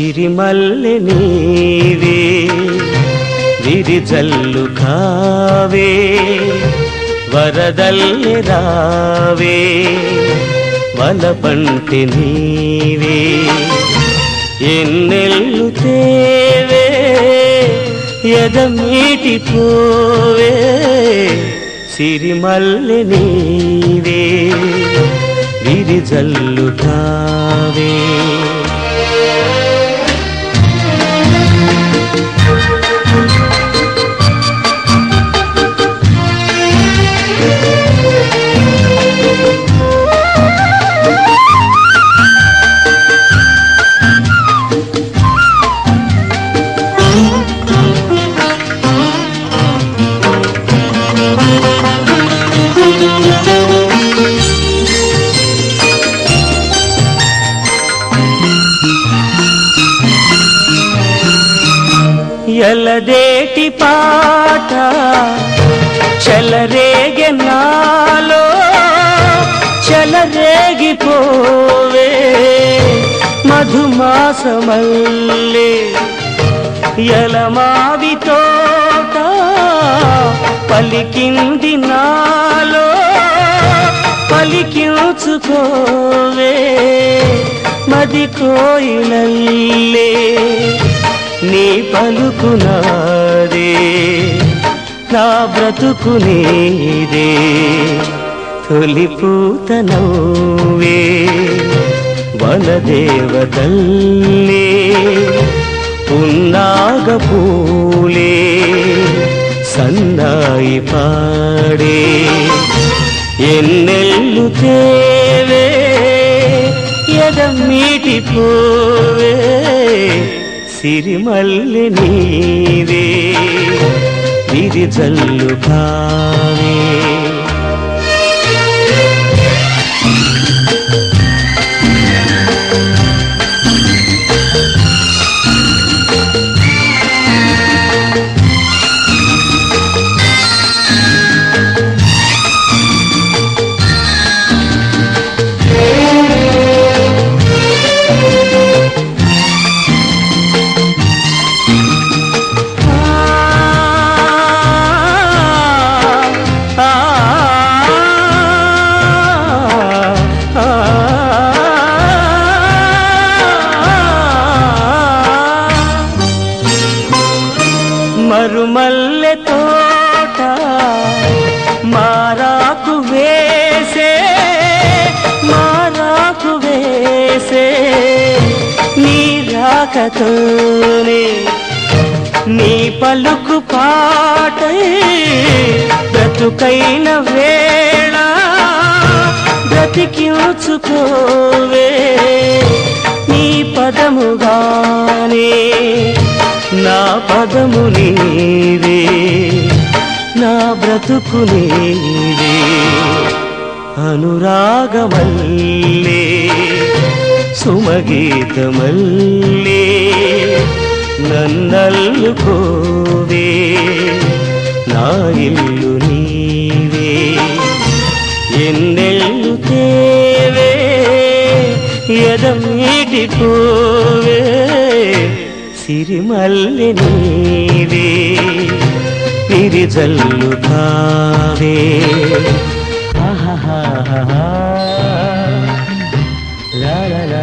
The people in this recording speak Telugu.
సిరిమల్లె నీవే విరిజల్లు కావే వరదల్లి రావే వలపంటి నీవే. ఎన్నెల్లు తేవే ఎదమీటి పోవే సిరిమల్లె నీవే విరిజల్లు కావే. ఎలదేటి పాట చెలరేగె నాలో చెలరేగిపోవే మధుమాసమల్లే ఎలమావి తోట పలికింది నాలో పలికించుకోవే మది కోయిలల్లే. నీ పలుకునాదే నా బ్రతుకు నీదే తొలి పూత నవ్వే వనదేవతల్లే పున్నాగ పూలే సన్నాయి పాడే. ఎన్నెల్లు తేవే ఎదమ్మీటి పోవే సిరిమల్లి నీవే విరిజల్లు భావే మరుమల్లె తోట మారాకు వేసే మారాకు వేసే నీ రాకతోనే నీ పలుకు పాటై బ్రతుకైన వేళ బ్రతికించుకోవే పదము నీవే నా బ్రతుకు నీవే అనురాగమల్లే సుమగీతమల్లే నన్నల్లుకోవే నా ఇల్లు నీవే ఎన్నెల్లు తేవే ఎదం పోవే సిరిమల్లి నీవే పిరిజల్లు కావే ఆహా లా లా లా.